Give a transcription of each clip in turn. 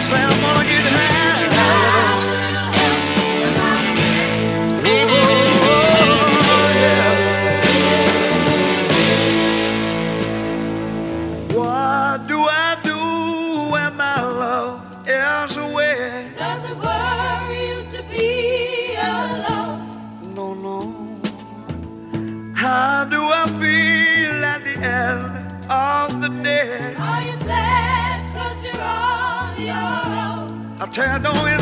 Say I'm gonna get high. tear down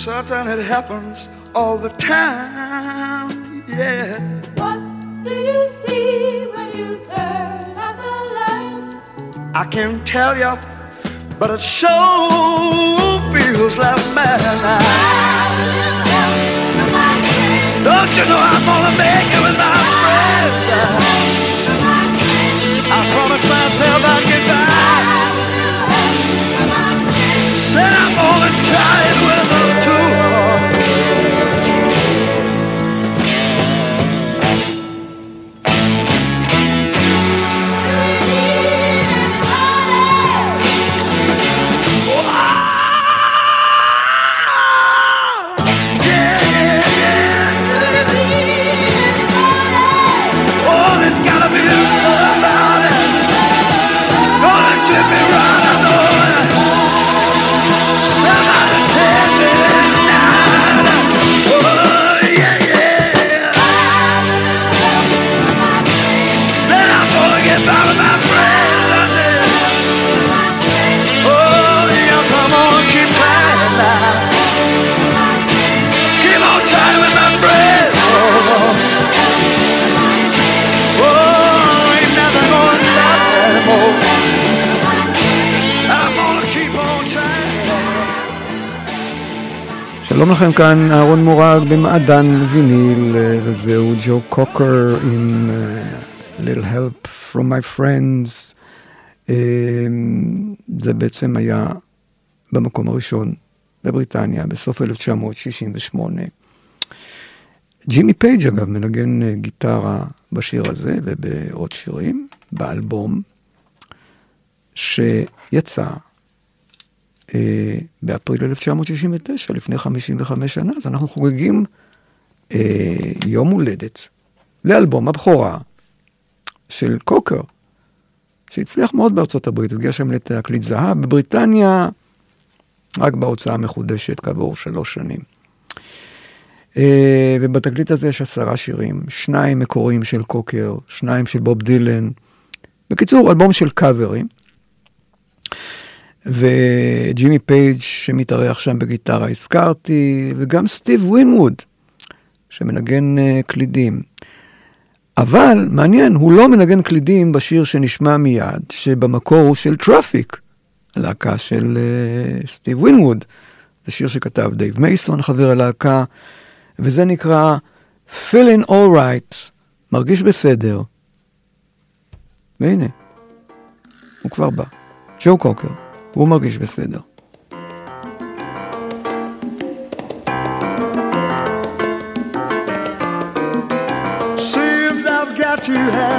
certain it happens all the time. Yeah. What do you see when you turn out the light? I can't tell you, but it sure feels like madness. Don't you know I'm gonna make it with my friends? I promised myself I'd get back. Said I'm gonna try it שלום לכם, כאן אהרון מורג במעדן ויניל, אה, וזהו ג'ו קוקר עם uh, Little Help From My Friends. Uh, זה בעצם היה במקום הראשון בבריטניה בסוף 1968. ג'ימי פייג' אגב מנגן גיטרה בשיר הזה ובעוד שירים, באלבום שיצא אה, באפריל 1969, לפני 55 שנה, אז אנחנו חוגגים אה, יום הולדת לאלבום הבכורה של קוקר, שהצליח מאוד בארצות הברית, הגיע שם לתקליט זהב, בבריטניה רק בהוצאה המחודשת כעבור שלוש שנים. אה, ובתקליט הזה יש עשרה שירים, שניים מקוריים של קוקר, שניים של בוב דילן. בקיצור, אלבום של קאברים. וג'ימי פייג' שמתארח שם בגיטרה הזכרתי, וגם סטיב ווינווד שמנגן אה, קלידים. אבל מעניין, הוא לא מנגן קלידים בשיר שנשמע מיד, שבמקור הוא של טראפיק, הלהקה של אה, סטיב ווינווד. זה שיר שכתב דייב מייסון, חבר הלהקה, וזה נקרא Feeling All Right, מרגיש בסדר. והנה, הוא כבר בא. ג'ו קוקר. והוא מרגיש בסדר. Seems I've got to have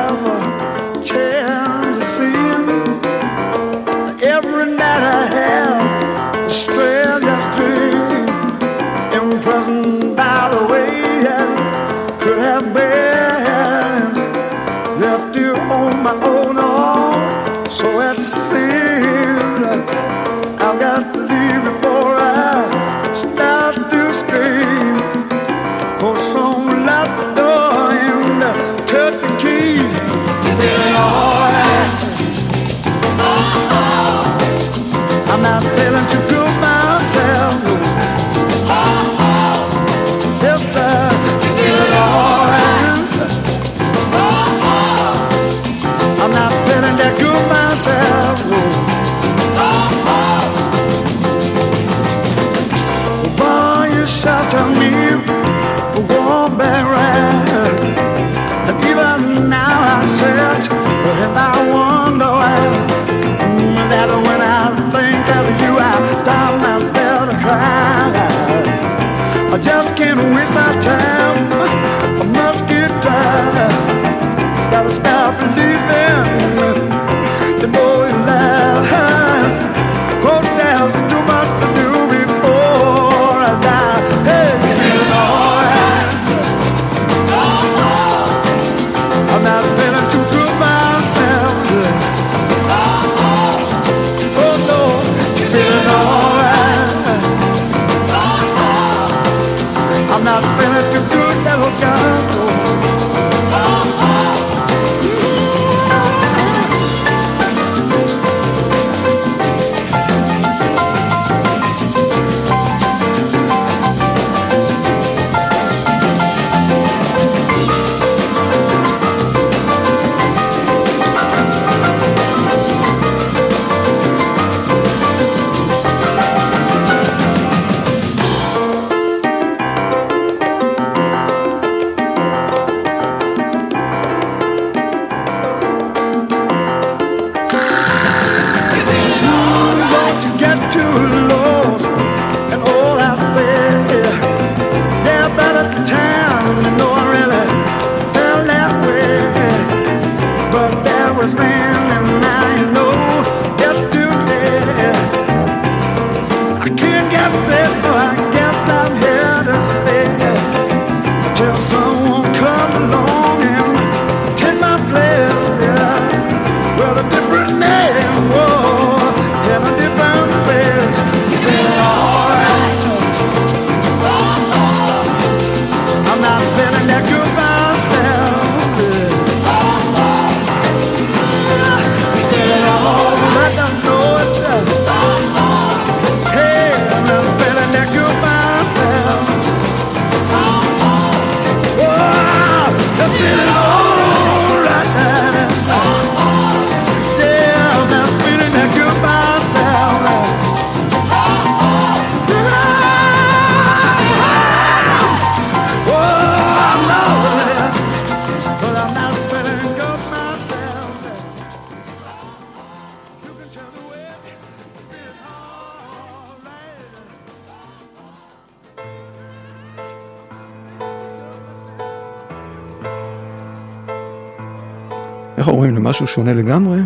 למשהו שונה לגמרי?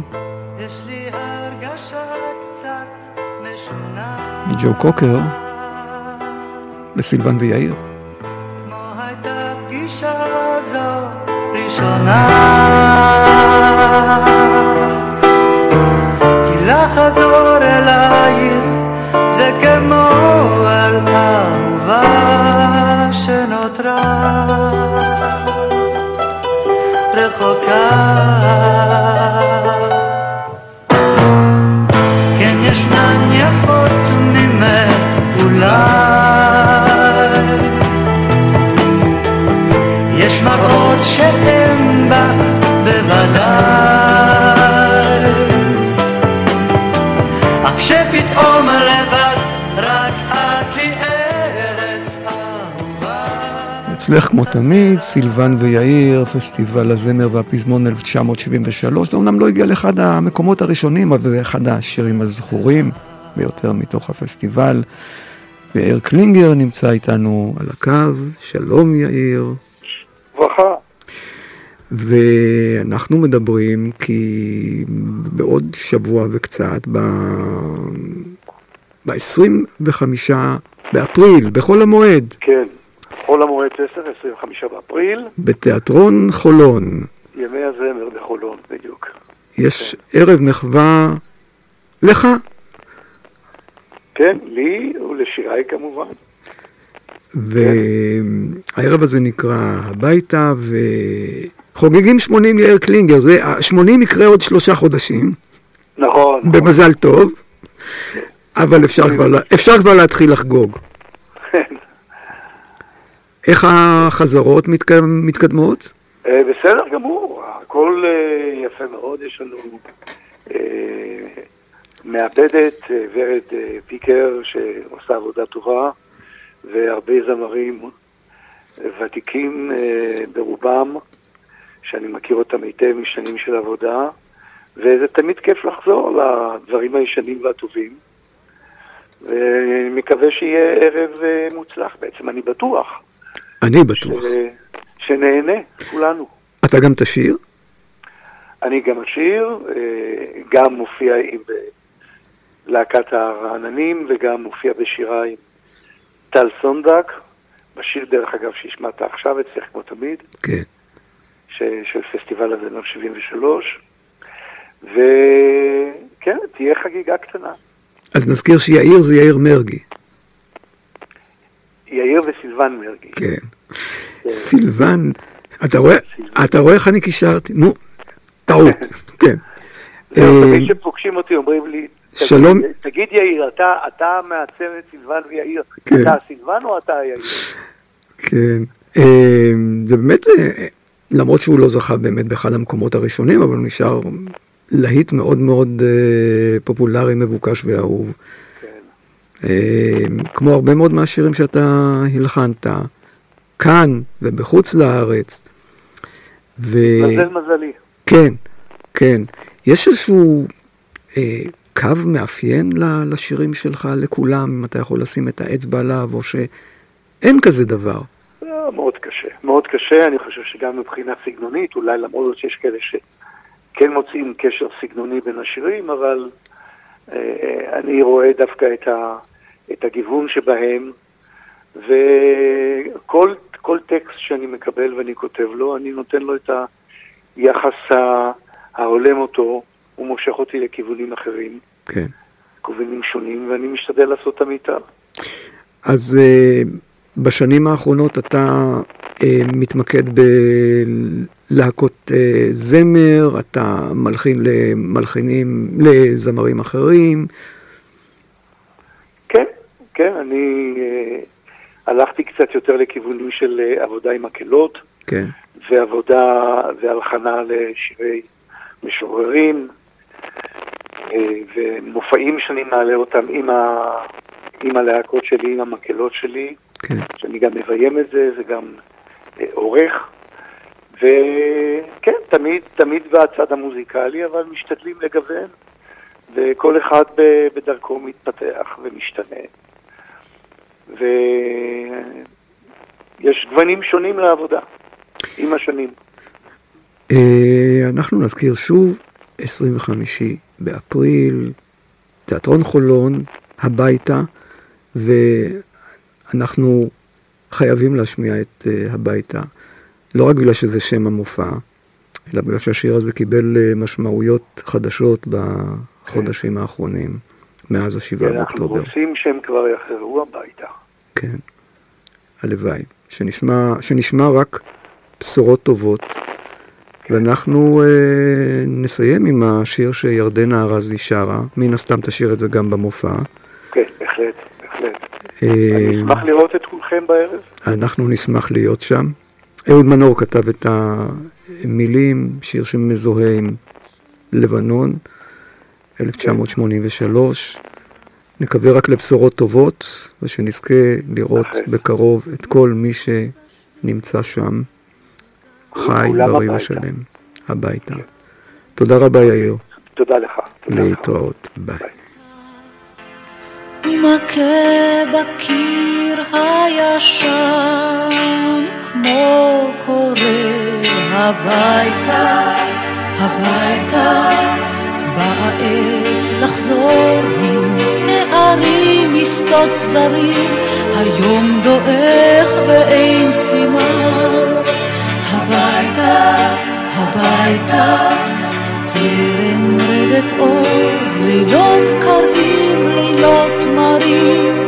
יש לי הרגשה קצת משונה. מג'ו קוקר לסילבן ויאיר. כמו הייתה פגישה זו ראשונה. כי לחזור אלייך זה כמו אל אהובה שנותרה רחוקה. אצלך כמו תמיד, סילבן ויאיר, פסטיבל הזמר והפזמון 1973. זה אומנם לא הגיע לאחד המקומות הראשונים, אבל זה אחד השירים הזכורים ביותר מתוך הפסטיבל. ויאיר קלינגר נמצא איתנו על הקו. שלום יאיר. ברכה. ואנחנו מדברים כי בעוד שבוע וקצת, ב-25 באפריל, בחול המועד, כן. חול המועד 10, 25 באפריל, בתיאטרון חולון, ימי הזמר בחולון, בדיוק. יש ערב מחווה לך, כן, לי ולשיריי כמובן. והערב הזה נקרא הביתה, וחוגגים 80 יאיר קלינגר, זה, 80 יקרה עוד שלושה חודשים, נכון. במזל טוב, אבל אפשר כבר, לה- אפשר כבר להתחיל לחגוג. איך החזרות מתק- מתקדמות? אה, בסדר גמור, הכל אה, יפה מאוד, יש לנו אה, מעבדת, ורד פיקר, שעושה עבודה טובה, והרבה זמרים ותיקים ברובם, שאני מכיר אותם היטב משנים של עבודה, וזה תמיד כיף לחזור לדברים הישנים והטובים. ואני מקווה שיהיה ערב מוצלח, בעצם אני בטוח. אני בטוח. ש- שנהנה, כולנו. אתה גם תשיר? אני גם אשיר, אה, גם מופיע עם אה, להקת הרעננים וגם מופיע בשירה עם טל סונדק, בשיר דרך אגב שהשמעת עכשיו אצלך כמו תמיד, כן. ש- של פסטיבל הזמר 73, וכן, תהיה חגיגה קטנה. אז נזכיר שיאיר זה יאיר מרגי. יאיר וסילבן מרגי. כן. סילבן, אתה רואה, אתה רואה איך אני קישרתי? נו, טעות, כן. זהו, אה, תמיד כשפוגשים אותי אומרים לי, שלום. תגיד יאיר, אתה, מעצב את סילבן ויאיר, כן. אתה סילבן או אתה יאיר? כן. אה, זה באמת, אה, למרות שהוא לא זכה באמת באחד המקומות הראשונים, אבל הוא נשאר להיט מאוד מאוד פופולרי, מבוקש ואהוב. אה, כמו הרבה מאוד מהשירים שאתה הלחנת, כאן ובחוץ לארץ. ו... מזל מזלי. כן, כן. יש איזשהו אה, קו מאפיין לשירים שלך, לכולם, אם אתה יכול לשים את האצבע עליו, או שאין כזה דבר. לא, מאוד קשה, מאוד קשה, אני חושב שגם מבחינה סגנונית, אולי למרות שיש כאלה שכן מוצאים קשר סגנוני בין השירים, אבל אני רואה דווקא את, ה, את הגיוון שבהם, וכל כל טקסט שאני מקבל ואני כותב לו, אני נותן לו את היחס ההולם אותו, הוא מושך אותי לכיוונים אחרים, כן. כיוונים שונים, ואני משתדל לעשות את המיטב. אז אה, בשנים האחרונות אתה אה, מתמקד בלהקות אה, זמר, אתה מלחין למלחינים, לזמרים אחרים. כן, כן, אני אה, הלכתי קצת יותר לכיוונים של אה, עבודה עם מקהלות, כן, ועבודה והלחנה לשירי משוררים, אה, ומופעים שאני מעלה אותם עם, ה, עם הלהקות שלי, עם המקהלות שלי, כן. שאני גם מביים את זה, זה גם אה, עורך, וכן, תמיד, תמיד בצד המוזיקלי, אבל משתדלים לגוון, וכל אחד בדרכו מתפתח ומשתנה. ויש גוונים שונים לעבודה, עם השנים. אה, אנחנו נזכיר שוב, 25 באפריל, תיאטרון חולון, הביתה, ואנחנו חייבים להשמיע את אה, הביתה, לא רק בגלל שזה שם המופע, אלא בגלל שהשיר הזה קיבל אה, משמעויות חדשות בחודשים האחרונים, מאז השבעה כן, אנחנו באוקטובר. רוצים שהם כבר יחזרו הביתה. כן, הלוואי. שנשמע, שנשמע רק בשורות טובות. ואנחנו אה, נסיים עם השיר שירדנה ארזי שרה, מן הסתם תשאיר את זה גם במופע. כן, בהחלט, בהחלט. אה, אני אשמח לראות את כולכם בערב. אנחנו נשמח להיות שם. אהוד מנור כתב את המילים, שיר שמזוהה עם לבנון, 1983. נקווה רק לבשורות טובות, ושנזכה לראות. בקרוב את כל מי שנמצא שם, חי, בריא. ושלם, הביתה. תודה רבה, יאיר. תודה לך. להתראות. ביי. ומכה בקיר הישן כמו קורא הביתה, הביתה, באה עת לחזור מן הערים משדות זרים, היום דועך ואין סימן, הביתה, הביתה, טרם רדת אור, לילות קרים, לילות מרים,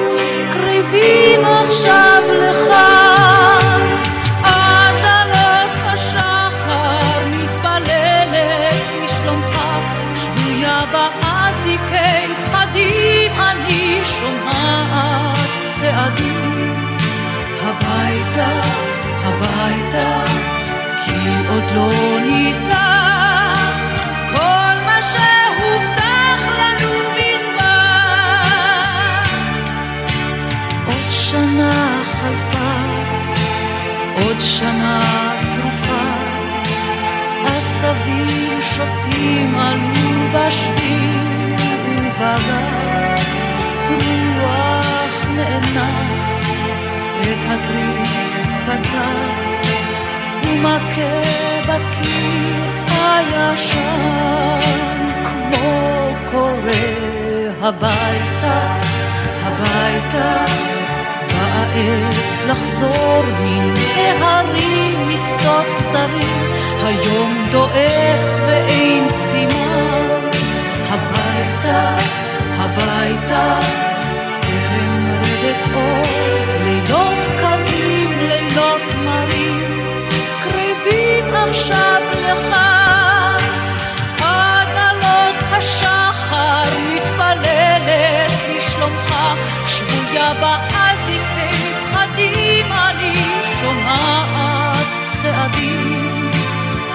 בשביל ובגר, רוח נאנח את התריס פתח ומכה בקיר הישן כמו קורא הביתה, הביתה באה עת לחזור מן ההרים משדות זרים היום דועך ואין סימן הביתה, הביתה טרם רדת אור לילות קרים, לילות מרים קריבים עכשיו לך עד עלות השחר מתפללת לשלומך שבויה באזיקי פחדים אני שומעת צעדים.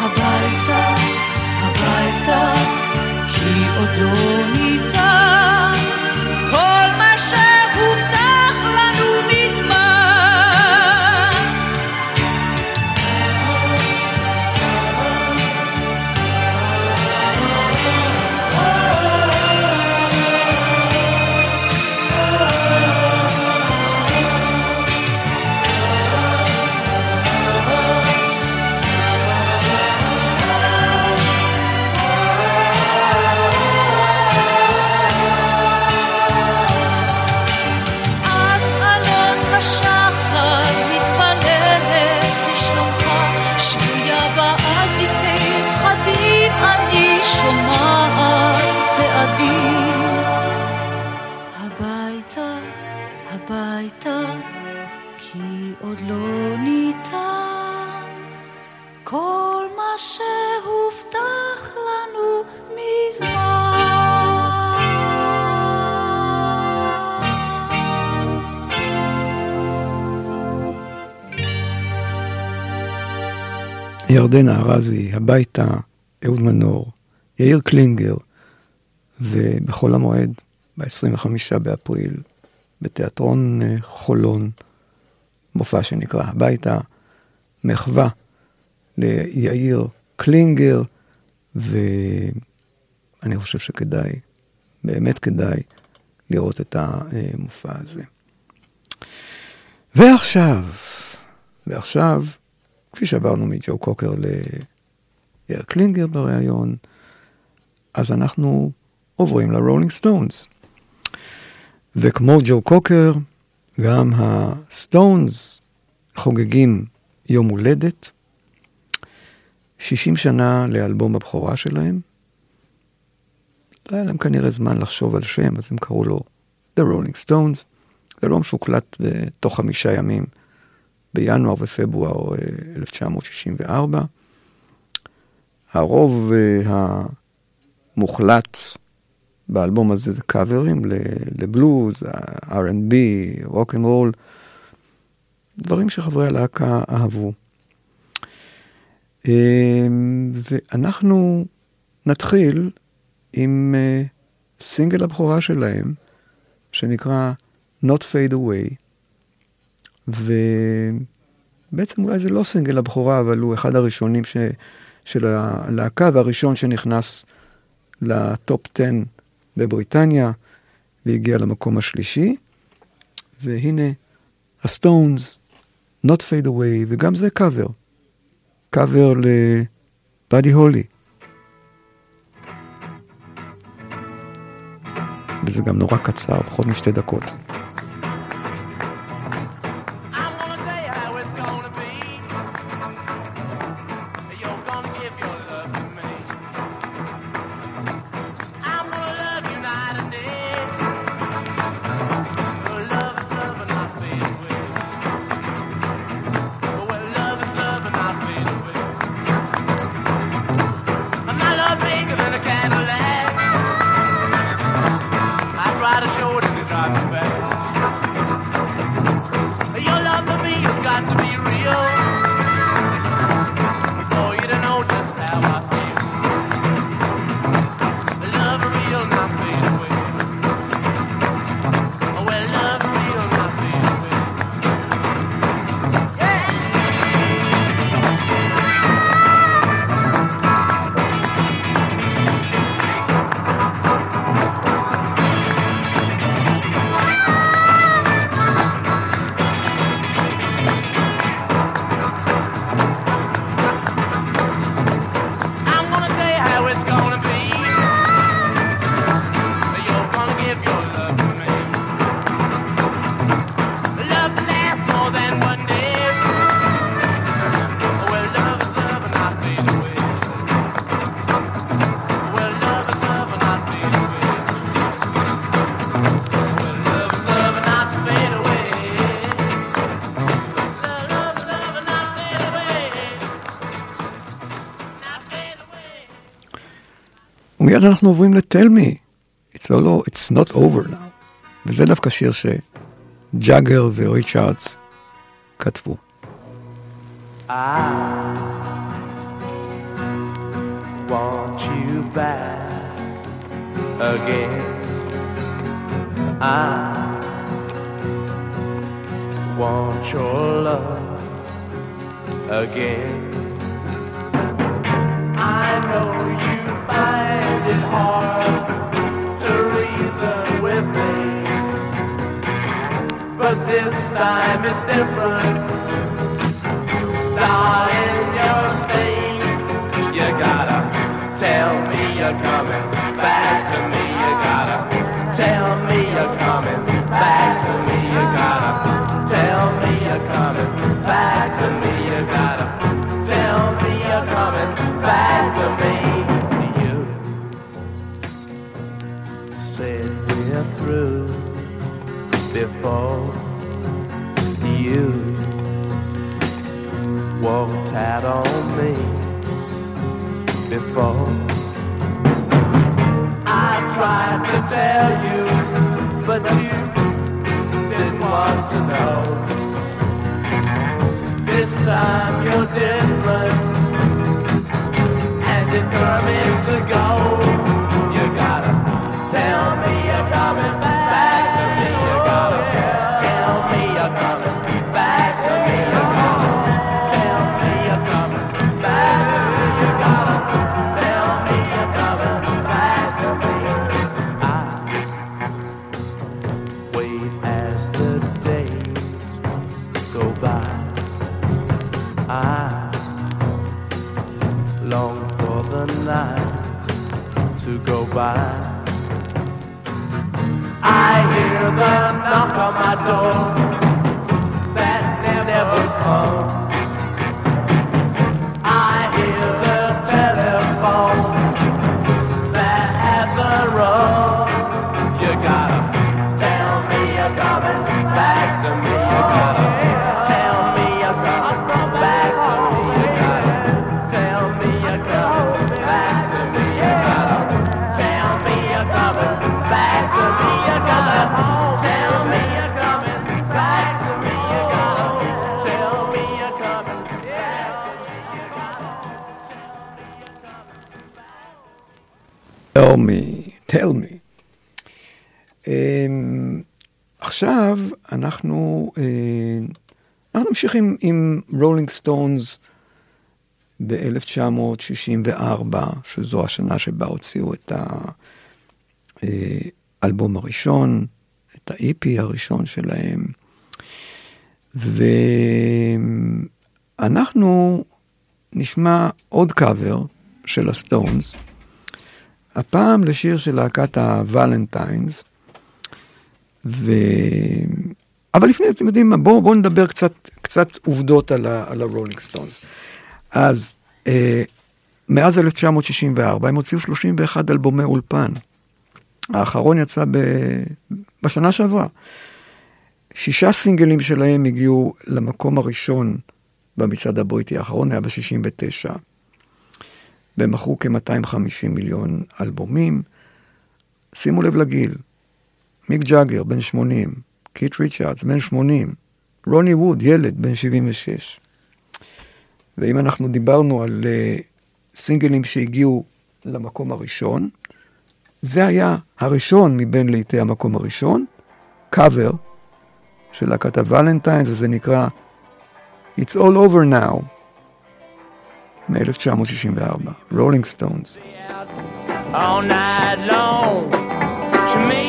הביתה, הביתה עוד לא ניתן ירדנה ארזי, הביתה, אהוד מנור, יאיר קלינגר, ובחול המועד, ב-25 באפריל, בתיאטרון אה, חולון, מופע שנקרא הביתה, מחווה ליאיר קלינגר, ואני חושב שכדאי, באמת כדאי, לראות את המופע הזה. ועכשיו, ועכשיו, כפי שעברנו מג'ו קוקר אר קלינגר בריאיון, אז אנחנו עוברים לרולינג סטונס. וכמו ג'ו קוקר, גם הסטונס חוגגים יום הולדת, 60 שנה לאלבום הבכורה שלהם. לא היה להם כנראה זמן לחשוב על שם, אז הם קראו לו The Rolling Stones. זה אלבום שהוקלט בתוך חמישה ימים, בינואר ופברואר אה, 1964. הרוב אה, המוחלט באלבום הזה זה קאברים לבלוז, R&B, רוק אנד רול, דברים שחברי הלהקה אהבו. אה, ואנחנו נתחיל עם אה, סינגל הבכורה שלהם, שנקרא Not Fade Away, ובעצם אולי זה לא סינגל הבכורה, אבל הוא אחד הראשונים ש... של הלהקה, והראשון שנכנס לטופ 10 בבריטניה, והגיע למקום השלישי. והנה, הסטונס, Not Fade Away, וגם זה קאבר. קאבר לבאדי הולי. וזה גם נורא קצר, פחות משתי דקות. ומיד אנחנו עוברים ל-Tell me, it's, all, it's not over now. וזה דווקא שיר שג'אגר וריצ'ארדס כתבו. This time is different. Darling, you're saying you gotta tell me you're coming out on me before. I tried to tell you, but you didn't want to know. This time you're different, and determined to go. You gotta tell me you're coming back goodbye. I hear the knock on my door that never comes. אנחנו ממשיכים עם רולינג סטונס ב-1964, שזו השנה שבה הוציאו את האלבום הראשון, את ה-EP הראשון שלהם. ואנחנו נשמע עוד קאבר של הסטונס, הפעם לשיר של להקת הוולנטיינס, ו... אבל לפני, אתם יודעים מה, בואו בוא נדבר קצת, קצת עובדות על, ה, הרולינג סטונס. אז אה, מאז 1964 הם הוציאו 31 אלבומי אולפן. האחרון יצא ב... בשנה שעברה. שישה סינגלים שלהם הגיעו למקום הראשון במצעד הבריטי, האחרון היה ב-69. והם מכרו כ-250 מיליון אלבומים. שימו לב לגיל, מיק ג'אגר, בן 80, קיט ריצ'ארדס, בן 80, רוני ווד, ילד, בן 76. ואם אנחנו דיברנו על אה, סינגלים שהגיעו למקום הראשון, זה היה הראשון מבין להיטי המקום הראשון, קאבר של להקת הוולנטיינס, וזה נקרא It's All Over Now, מ-1964, רולינג סטונס. all night long.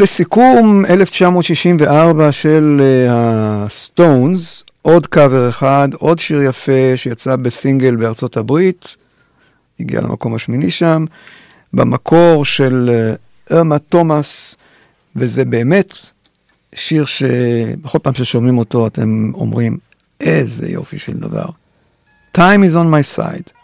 ולסיכום, 1964 של הסטונס, עוד קאבר אחד, עוד שיר יפה שיצא בסינגל בארצות הברית, הגיע למקום השמיני שם, במקור של אה, ארמה תומאס, וזה באמת שיר שבכל פעם ששומעים אותו אתם אומרים, איזה יופי של דבר. Time is on my side.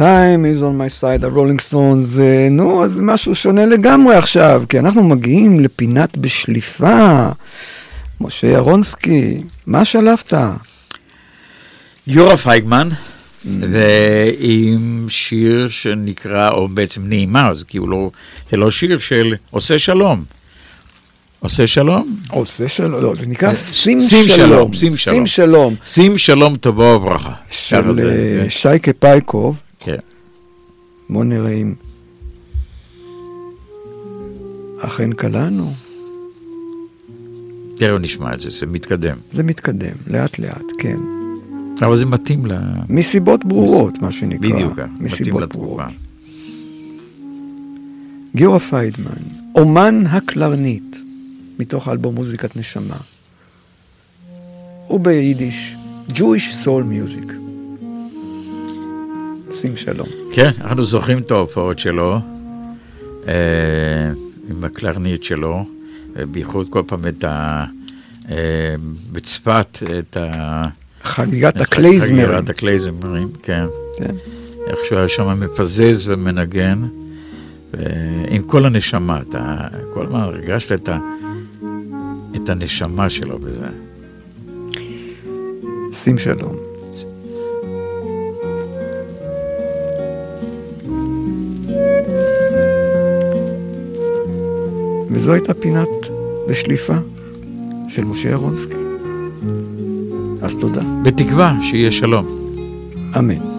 Time is on my side, הרולינג סטונס, אה, נו, אז משהו שונה לגמרי עכשיו, כי אנחנו מגיעים לפינת בשליפה. משה ירונסקי, מה שלפת? יורה פייגמן, ועם שיר שנקרא, או בעצם נעימה, אז כי הוא לא, זה לא שיר של עושה שלום. עושה שלום? עושה שלום, לא, זה נקרא שים שים שלום. שים שלום. שים שלום. שים שלום תבוא וברכה. של אה, שייקה פייקוב. כן. בוא נראה אם... אכן קלענו. תכף נשמע את זה, זה מתקדם. זה מתקדם, לאט לאט, כן. אבל זה מתאים ל... מסיבות ברורות, מה שנקרא. בדיוק, מתאים לתגובה. גיורא פיידמן, אומן הקלרנית, מתוך האלבום מוזיקת נשמה. וביידיש, Jewish Soul Music. שים שלום. כן, אנחנו זוכרים את ההופעות שלו, אה, עם הקלרנית שלו, אה, בייחוד כל פעם את ה... אה, בצפת, את ה... חגיגת הקלייזמרים. חגיגת הקלייזמרים, כן. כן. איך שהוא היה שם מפזז ומנגן, ו- עם כל הנשמה, אתה כל הזמן הרגשת את, ה- את הנשמה שלו בזה. שים שלום. וזו הייתה פינת בשליפה של משה ירונסקי. אז תודה. בתקווה שיהיה שלום. אמן.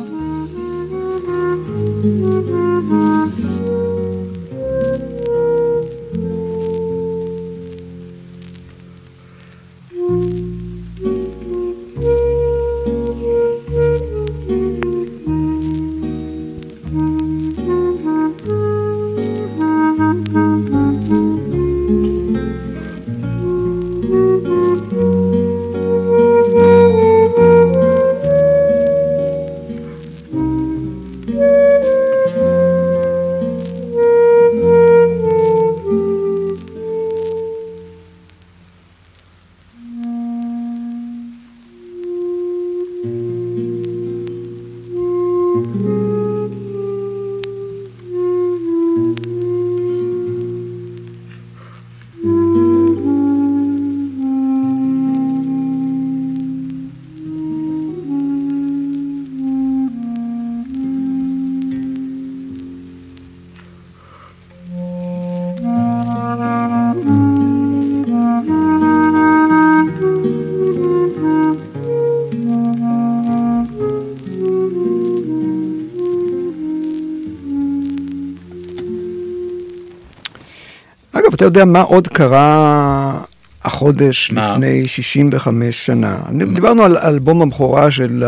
יודע מה עוד קרה החודש מה? לפני 65 שנה? דיברנו על אלבום הבכורה של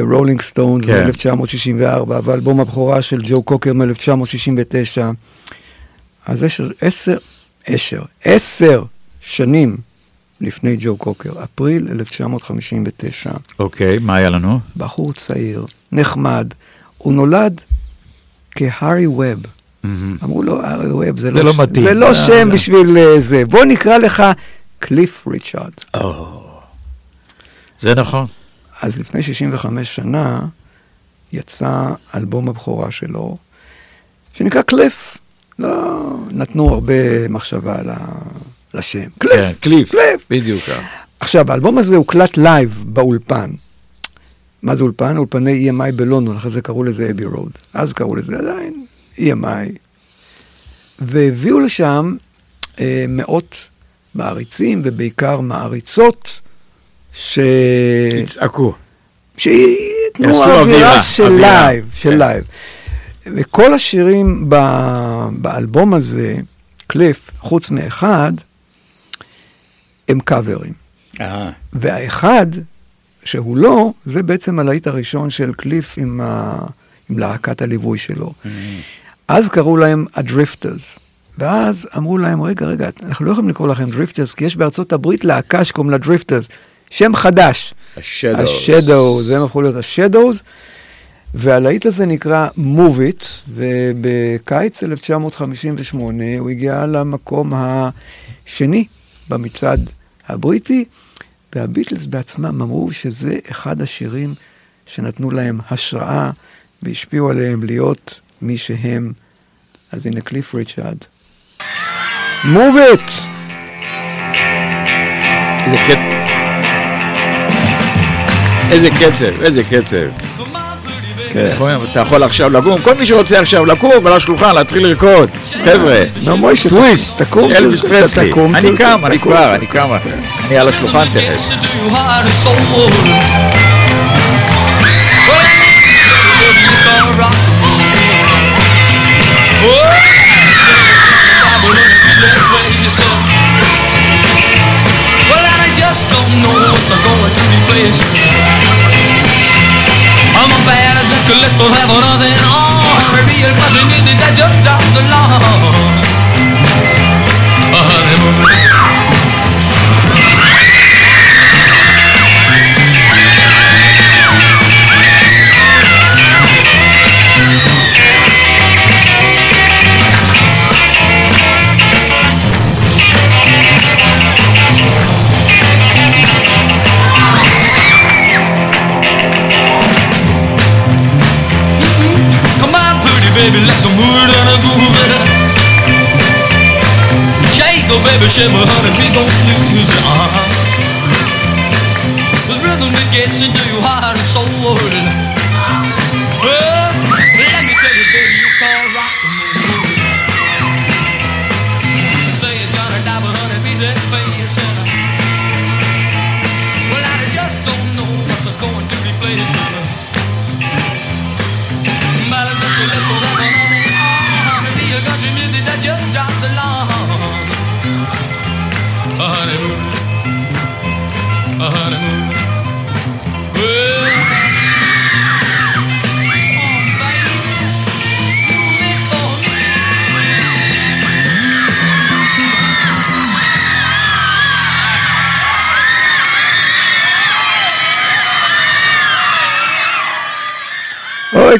רולינג סטונס כן. מ-1964, ואלבום הבכורה של ג'ו קוקר מ-1969. אז עשר, עשר, עשר, עשר שנים לפני ג'ו קוקר, אפריל 1959. אוקיי, מה היה לנו? בחור צעיר, נחמד, הוא נולד כהארי ווב. אמרו לו, הארי ווב, זה, זה לא מתאים. זה לא אה, שם לא. בשביל אה, זה. בוא נקרא לך קליף ריצ'ארד. זה נכון. אז לפני 65 שנה יצא אלבום הבכורה שלו, שנקרא קליף. לא נתנו הרבה מחשבה ל- לשם. קליף, כן, קליף. קליף. בדיוק. עכשיו, האלבום הזה הוקלט לייב באולפן. מה זה אולפן? אולפני EMI בלונדון, אחרי זה קראו לזה Abbey Road. אז קראו לזה עדיין EMI. והביאו לשם אה, מאות מעריצים, ובעיקר מעריצות, ש... יצעקו. שייתנו יעשו אווירה של. לייב, של כן. לייב. וכל השירים ב... באלבום הזה, קליף, חוץ מאחד, הם קאברים. אה, והאחד, שהוא לא, זה בעצם הלהיט הראשון של קליף עם, ה... עם להקת הליווי שלו. אז קראו להם הדריפטרס. ואז אמרו להם, רגע, רגע, אנחנו לא יכולים לקרוא לכם דריפטרס, כי יש בארצות הברית להקה שקוראים לה דריפטרס. שם חדש. השדו. השדוז, הם הפכו להיות השדוז, והלהיט הזה נקרא Move It, ובקיץ 1958 הוא הגיע למקום השני במצעד הבריטי, והביטלס בעצמם אמרו שזה אחד השירים שנתנו להם השראה והשפיעו עליהם להיות מי שהם. אז הנה קליף ריצ'ארד. Move It! איזה קצב. איזה קצב, איזה קצב. כן. נכון, אתה יכול עכשיו לקום, כל מי שרוצה עכשיו לקום על השולחן, להתחיל לרקוד. חבר'ה, טוויסט, תקום, אלוויס פרסלי. אני קם, אני. כבר, אני קם. אני על השולחן תכף. Just don't know what's going to be placed. I'm a bad a little have nothing on. Real fucking idiot that just dropped the law.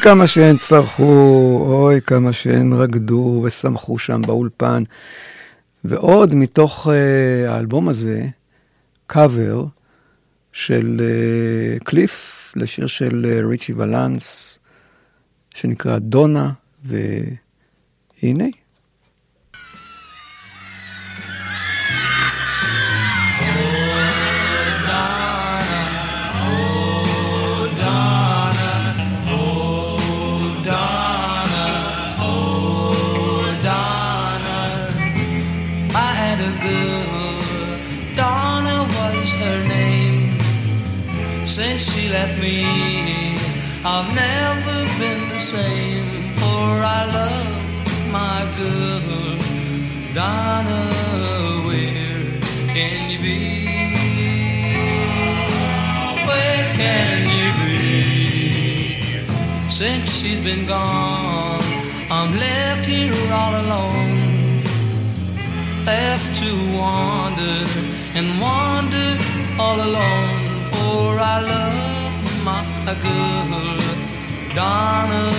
כמה שהן צרחו, אוי כמה שהן רקדו ושמחו שם באולפן. ועוד מתוך uh, האלבום הזה, קאבר של uh, קליף לשיר של uh, ריצ'י ולנס, שנקרא דונה, והנה. Left me, I've never been the same. For I love my girl, Donna. Where can you be? Where can you be? Since she's been gone, I'm left here all alone left to wander and wander all alone. For I love my girl, Donna.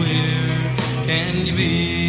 Where can you be?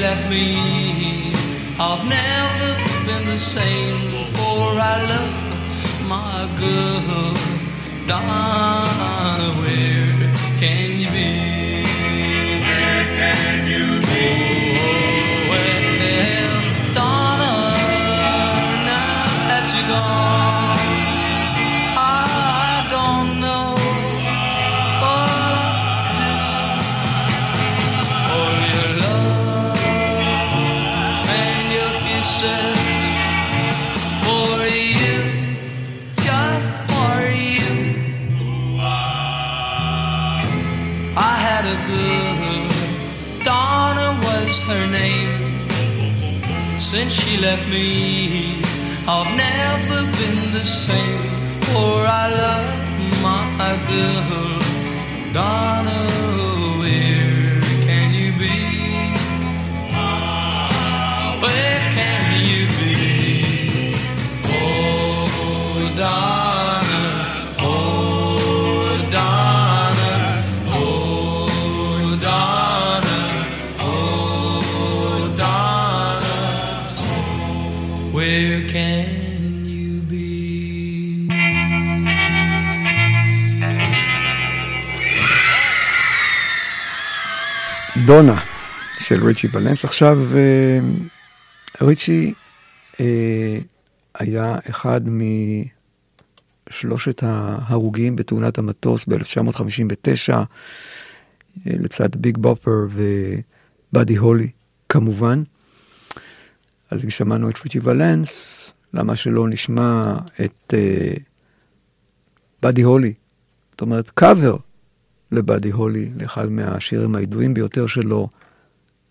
Left me, I've never been the same. For I love my girl, Donna. של ריצ'י ולנס. עכשיו, אה, ריצ'י אה, היה אחד משלושת ההרוגים בתאונת המטוס ב-1959, אה, לצד ביג בופר ובאדי הולי, כמובן. אז אם שמענו את ריצ'י ולנס, למה שלא נשמע את באדי הולי? זאת אומרת, קאבר לבאדי הולי, לאחד מהשירים הידועים ביותר שלו,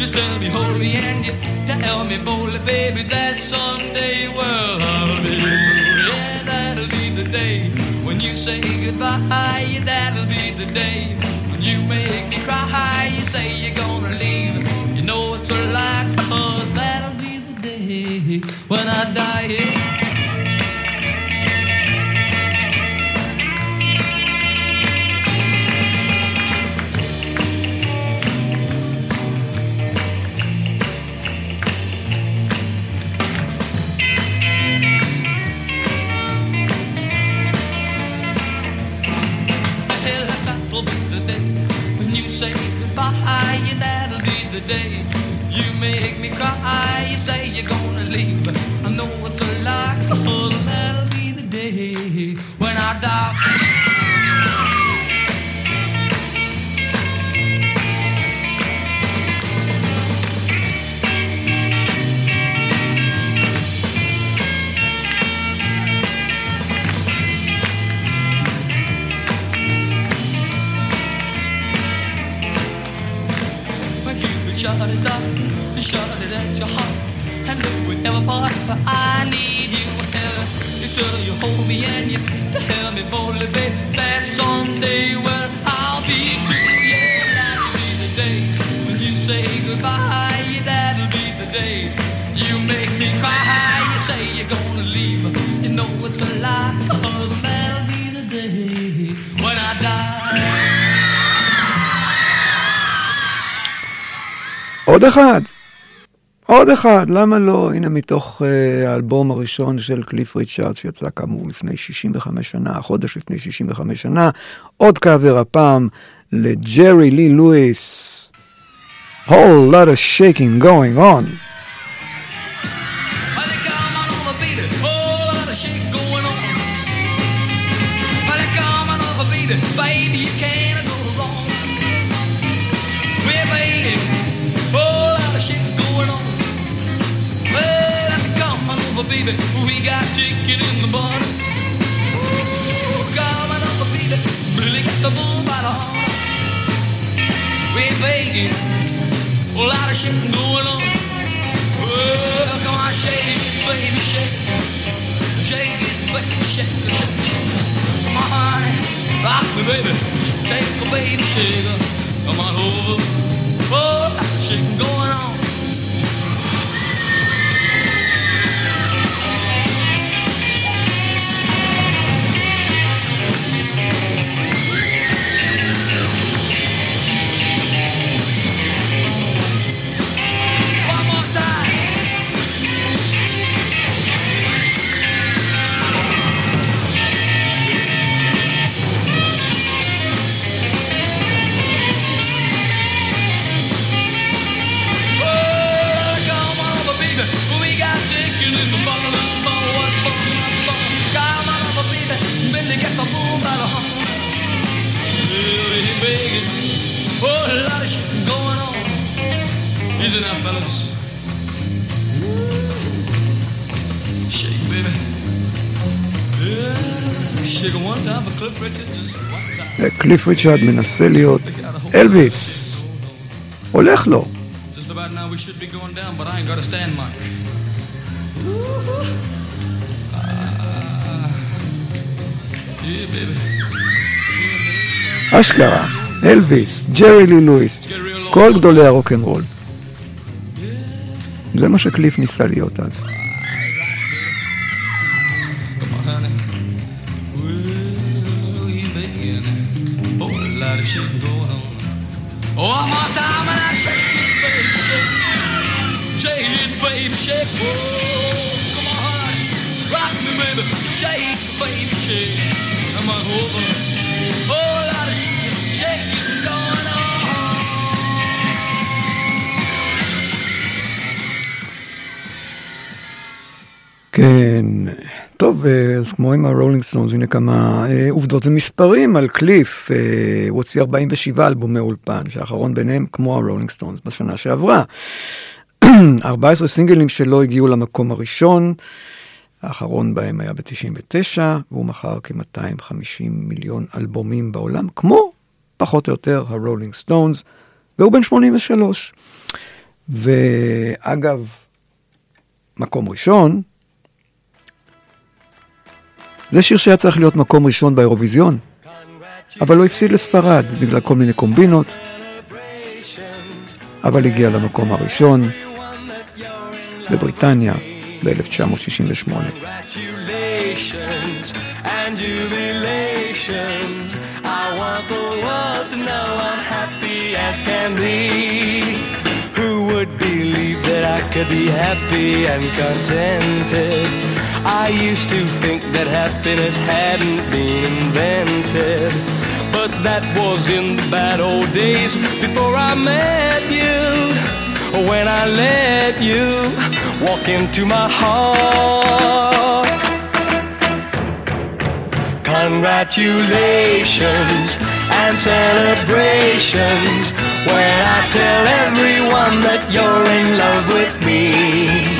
you tell me, hold me and you tell me boldly, baby, that someday, well, I'll be. Yeah, that'll be the day when you say goodbye. Yeah, that'll be the day when you make me cry. You say you're gonna leave. You know what you're like, cause that'll be the day when I die. Yeah. Yeah, that'll be the day. You make me cry, you say you're gonna leave. I know it's a lie, oh, that'll be the day when I die. shut it at your heart and look wherever forever I עוד אחד. עוד אחד, למה לא? הנה מתוך uh, האלבום הראשון של קליף ריצ'ארד שיצא כאמור לפני 65 שנה, חודש לפני 65 שנה, עוד קאבר הפעם לג'רי לי לואיס. whole lot of shaking going on. Chicken in the bun. Ooh, come on over, baby. Really got the bull by the horn. Well, baby, whole lot of shit going on. Well, come on, shake it, baby, shake it. Shake it, baby, shake it, shake it, shake it. Come on, honey, rock me, baby. Shake it, baby, shake it. Come on over. Oh, shaking going on. Fellas. Shake, baby. Yeah, shake it one time for Cliff Richard, just one time. קליף ריצ'ארד מנסה להיות אלוויס. הולך לו. Ah. אשכרה, אלוויס, ג'רי לי לואיס, כל גדולי הרוקנרול. זה מה שקליף ניסה להיות אז. Come on, honey. Well, we begin. Oh, lot כן, טוב, אה, אז כמו עם הרולינג סטונס, הנה כמה אה, עובדות ומספרים על קליף. אה, הוא הוציא 47 אלבומי אולפן, שהאחרון ביניהם כמו הרולינג סטונס בשנה שעברה. 14 סינגלים שלו הגיעו למקום הראשון, האחרון בהם היה ב-99, והוא מכר כ-250 מיליון אלבומים בעולם, כמו פחות או יותר הרולינג סטונס, והוא בן 83. ואגב, מקום ראשון, זה שיר שהיה צריך להיות מקום ראשון באירוויזיון, אבל לא הפסיד לספרד בגלל כל מיני קומבינות, אבל הגיע למקום הראשון בבריטניה ב-1968. Believe that I could be happy and contented? I used to think that happiness hadn't been invented. But that was in the bad old days before I met you. When I let you walk into my heart. Congratulations and celebrations when I tell everyone that you're in love with me.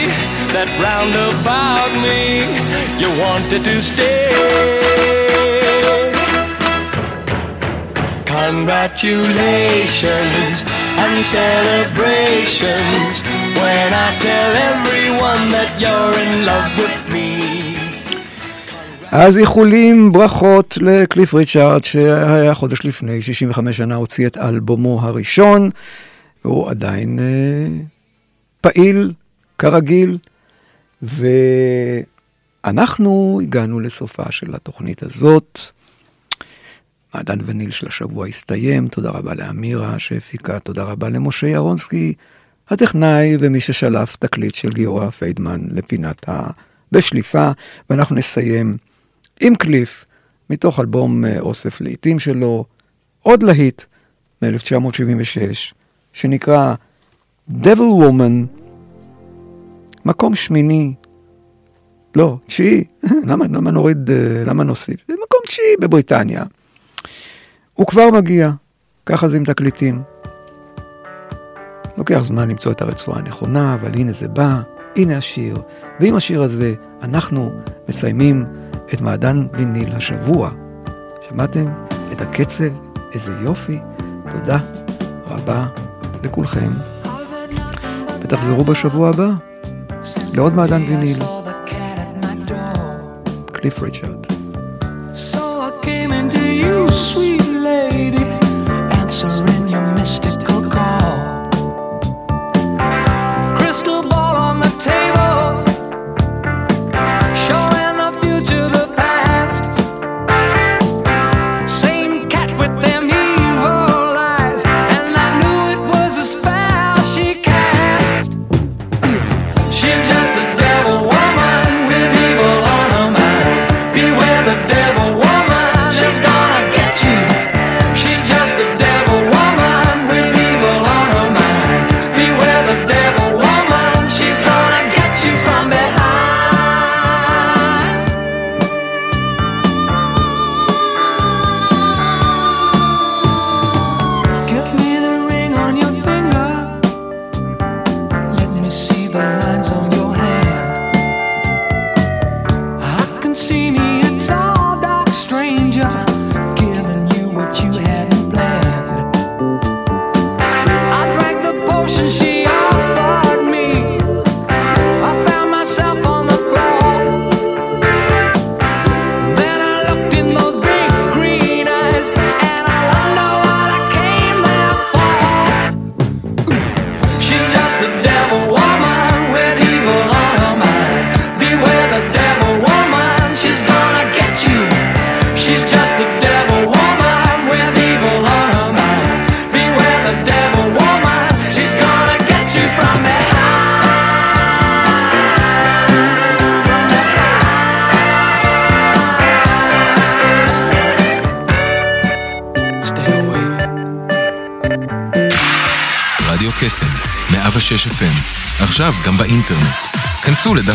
That round about me, you wanted to stay. Congratulations and celebrations when I tell everyone that you're in love with me. אז איחולים, ברכות לקליף ריצ'ארד, שהיה חודש לפני, 65 שנה, הוציא את אלבומו הראשון, והוא עדיין אה, פעיל, כרגיל, ואנחנו הגענו לסופה של התוכנית הזאת. מעדן וניל של השבוע הסתיים, תודה רבה לאמירה שהפיקה, תודה רבה למשה ירונסקי, הטכנאי ומי ששלף תקליט של גיורא פיידמן לפינת הבשליפה, ואנחנו נסיים עם קליף, מתוך אלבום אה, אוסף לעיתים שלו, עוד להיט מ-1976, שנקרא Devil Woman, מקום שמיני, לא, תשיעי, למה, למה נוריד, אה, למה נוסיף? זה מקום תשיעי בבריטניה. הוא כבר מגיע, ככה זה עם תקליטים. לוקח זמן למצוא את הרצועה הנכונה, אבל הנה זה בא, הנה השיר, ועם השיר הזה אנחנו מסיימים את מעדן ויניל השבוע. שמעתם את הקצב? איזה יופי. תודה רבה לכולכם. ותחזרו בשבוע הבא לעוד מעדן ויניל. קליף ריצ'רד. So I came into you, sweet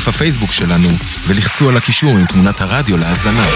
הפייסבוק שלנו, ולחצו על הקישור עם תמונת הרדיו להאזנה.